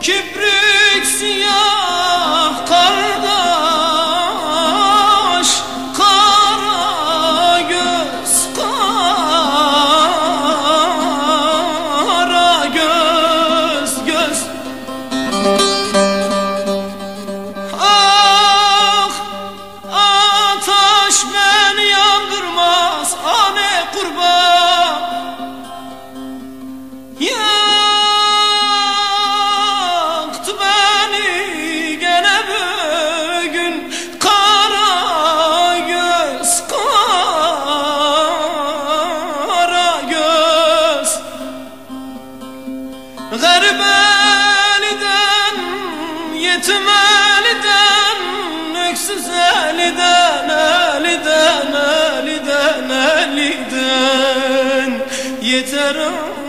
Kibrik siyah Yeter artık.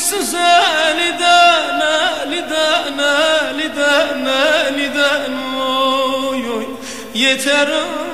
size eliden eliden eliden eliden oy oy yeter oy.